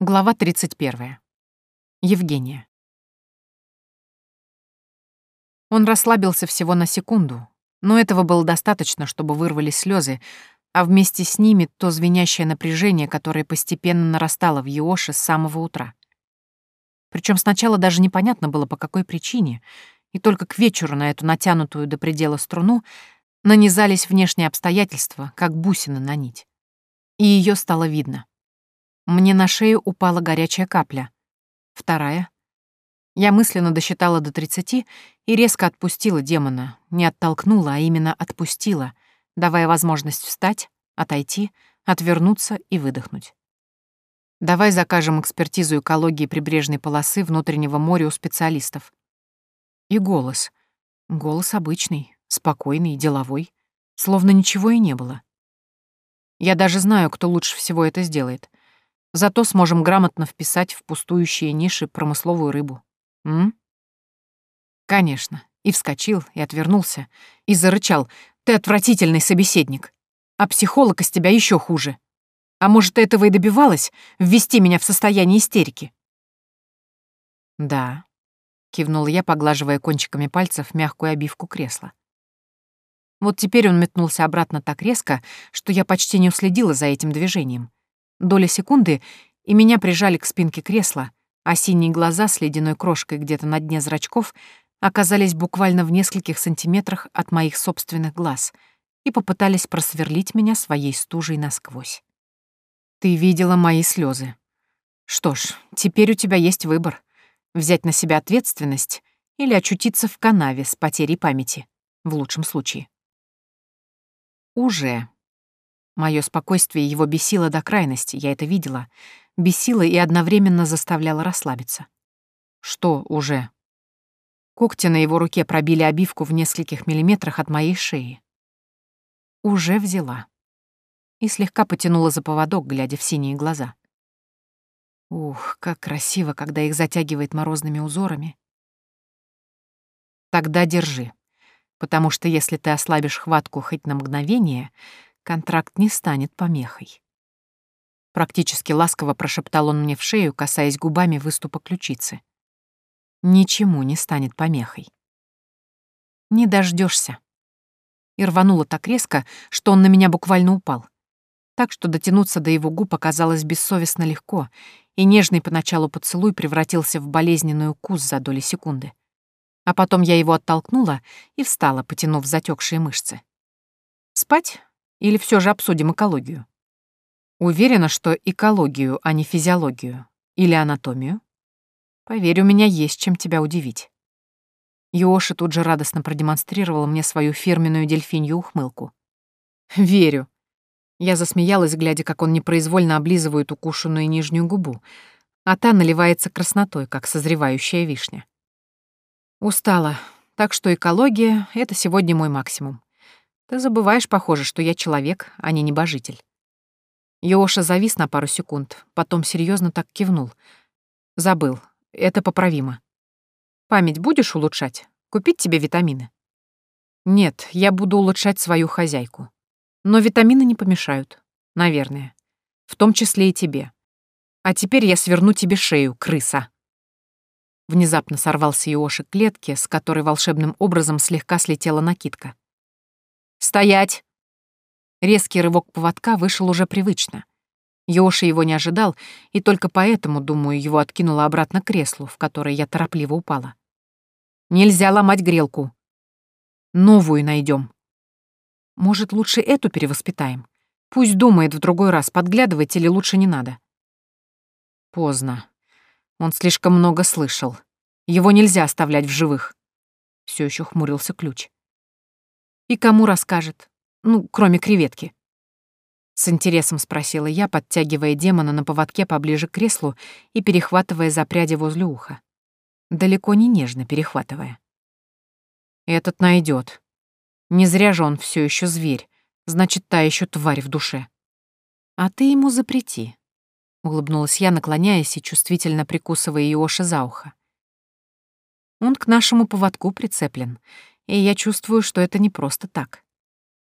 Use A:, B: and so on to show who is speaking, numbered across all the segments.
A: Глава 31. Евгения. Он расслабился всего на секунду, но этого было достаточно, чтобы вырвались слезы, а вместе с ними то звенящее напряжение, которое постепенно нарастало в Йоше с самого утра. Причем сначала даже непонятно было, по какой причине, и только к вечеру на эту натянутую до предела струну нанизались внешние обстоятельства, как бусины на нить. И ее стало видно. Мне на шею упала горячая капля. Вторая. Я мысленно досчитала до тридцати и резко отпустила демона. Не оттолкнула, а именно отпустила, давая возможность встать, отойти, отвернуться и выдохнуть. Давай закажем экспертизу экологии прибрежной полосы внутреннего моря у специалистов. И голос. Голос обычный, спокойный, деловой. Словно ничего и не было. Я даже знаю, кто лучше всего это сделает. Зато сможем грамотно вписать в пустующие ниши промысловую рыбу. М? Конечно. И вскочил, и отвернулся, и зарычал. Ты отвратительный собеседник. А психолог из тебя еще хуже. А может, этого и добивалась — ввести меня в состояние истерики? Да, кивнула я, поглаживая кончиками пальцев мягкую обивку кресла. Вот теперь он метнулся обратно так резко, что я почти не уследила за этим движением. Доля секунды, и меня прижали к спинке кресла, а синие глаза с ледяной крошкой где-то на дне зрачков оказались буквально в нескольких сантиметрах от моих собственных глаз и попытались просверлить меня своей стужей насквозь. «Ты видела мои слезы. Что ж, теперь у тебя есть выбор — взять на себя ответственность или очутиться в канаве с потерей памяти, в лучшем случае». «Уже», Мое спокойствие его бесило до крайности, я это видела. Бесило и одновременно заставляло расслабиться. Что уже? Когти на его руке пробили обивку в нескольких миллиметрах от моей шеи. Уже взяла. И слегка потянула за поводок, глядя в синие глаза. Ух, как красиво, когда их затягивает морозными узорами. Тогда держи, потому что если ты ослабишь хватку хоть на мгновение, контракт не станет помехой. Практически ласково прошептал он мне в шею, касаясь губами выступа ключицы. Ничему не станет помехой. Не дождешься. И рвануло так резко, что он на меня буквально упал. Так что дотянуться до его губ оказалось бессовестно легко, и нежный поначалу поцелуй превратился в болезненный укус за доли секунды. А потом я его оттолкнула и встала, потянув затекшие мышцы. Спать или все же обсудим экологию? Уверена, что экологию, а не физиологию. Или анатомию? Поверь, у меня есть чем тебя удивить. Йоши тут же радостно продемонстрировал мне свою фирменную дельфинью ухмылку. «Верю». Я засмеялась, глядя, как он непроизвольно облизывает укушенную нижнюю губу, а та наливается краснотой, как созревающая вишня. Устала, так что экология — это сегодня мой максимум. Ты забываешь, похоже, что я человек, а не небожитель. Йоша завис на пару секунд, потом серьезно так кивнул. Забыл. Это поправимо. Память будешь улучшать? Купить тебе витамины? Нет, я буду улучшать свою хозяйку. Но витамины не помешают. Наверное. В том числе и тебе. А теперь я сверну тебе шею, крыса. Внезапно сорвался Иоши к клетке, с которой волшебным образом слегка слетела накидка. «Стоять!» Резкий рывок поводка вышел уже привычно. Йоши его не ожидал, и только поэтому, думаю, его откинуло обратно к креслу, в которое я торопливо упала. «Нельзя ломать грелку. Новую найдем. Может, лучше эту перевоспитаем? Пусть думает в другой раз, подглядывать или лучше не надо». Поздно. Он слишком много слышал. Его нельзя оставлять в живых. Все еще хмурился ключ. И кому расскажет? Ну, кроме креветки. С интересом спросила я, подтягивая демона на поводке поближе к креслу и перехватывая за пряди возле уха. Далеко не нежно перехватывая. Этот найдет. Не зря же он все еще зверь, значит, та еще тварь в душе. А ты ему запрети. Улыбнулась я, наклоняясь и чувствительно прикусывая Иоши за ухо. Он к нашему поводку прицеплен, и я чувствую, что это не просто так.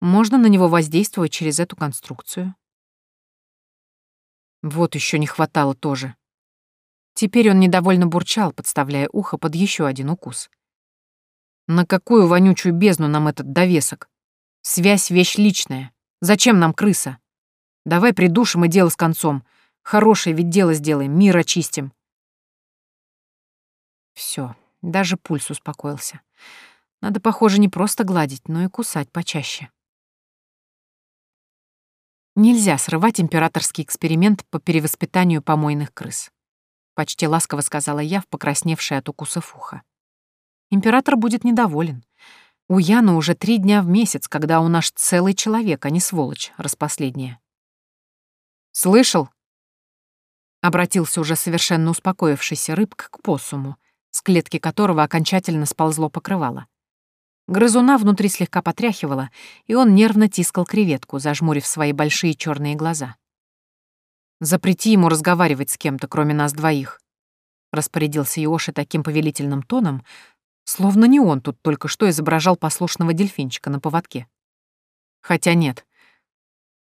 A: Можно на него воздействовать через эту конструкцию. Вот еще не хватало тоже. Теперь он недовольно бурчал, подставляя ухо под еще один укус. На какую вонючую бездну нам этот довесок? Связь — вещь личная. Зачем нам крыса? Давай придушим и дело с концом. Хорошее ведь дело сделаем, мир очистим. Все, даже пульс успокоился. Надо, похоже, не просто гладить, но и кусать почаще. Нельзя срывать императорский эксперимент по перевоспитанию помойных крыс. Почти ласково сказала я, в покрасневшее от укусов ухо. Император будет недоволен. У Яны уже три дня в месяц, когда у нас целый человек, а не сволочь, распоследняя. «Слышал?» Обратился уже совершенно успокоившийся рыбк к посуму, с клетки которого окончательно сползло покрывало. Грызуна внутри слегка потряхивала, и он нервно тискал креветку, зажмурив свои большие черные глаза. «Запрети ему разговаривать с кем-то, кроме нас двоих», — распорядился Иоши таким повелительным тоном, Словно не он тут только что изображал послушного дельфинчика на поводке. Хотя нет.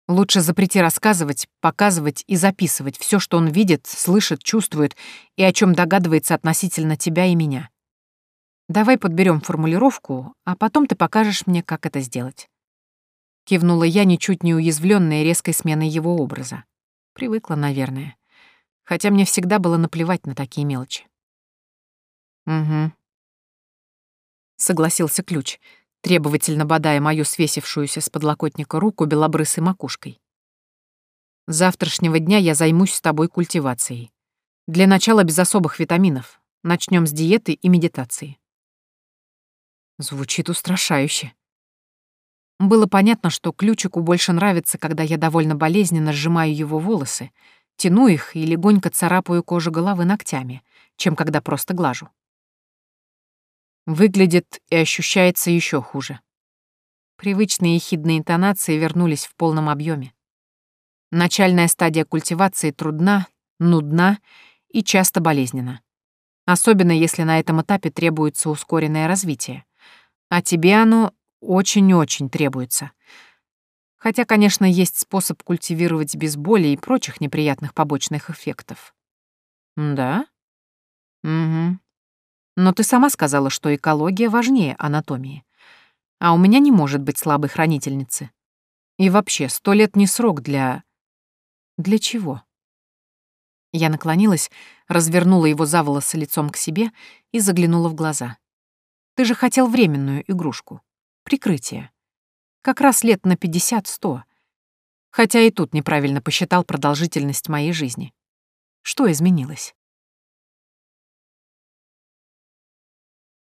A: Лучше запрети рассказывать, показывать и записывать все, что он видит, слышит, чувствует и о чем догадывается относительно тебя и меня. Давай подберем формулировку, а потом ты покажешь мне, как это сделать. Кивнула я, ничуть не уязвленная резкой сменой его образа. Привыкла, наверное. Хотя мне всегда было наплевать на такие мелочи. Угу, согласился ключ, требовательно бодая мою свесившуюся с подлокотника руку белобрысой макушкой. Завтрашнего дня я займусь с тобой культивацией. Для начала без особых витаминов. Начнем с диеты и медитации. Звучит устрашающе. Было понятно, что ключику больше нравится, когда я довольно болезненно сжимаю его волосы, тяну их и легонько царапаю кожу головы ногтями, чем когда просто глажу. Выглядит и ощущается еще хуже. Привычные ехидные интонации вернулись в полном объеме. Начальная стадия культивации трудна, нудна и часто болезненна. Особенно если на этом этапе требуется ускоренное развитие. А тебе оно очень-очень требуется. Хотя, конечно, есть способ культивировать без боли и прочих неприятных побочных эффектов. Да? Угу. Но ты сама сказала, что экология важнее анатомии. А у меня не может быть слабой хранительницы. И вообще, сто лет не срок для... Для чего? Я наклонилась, развернула его за волосы лицом к себе и заглянула в глаза. Ты же хотел временную игрушку. Прикрытие. Как раз лет на пятьдесят-сто. Хотя и тут неправильно посчитал продолжительность моей жизни. Что изменилось?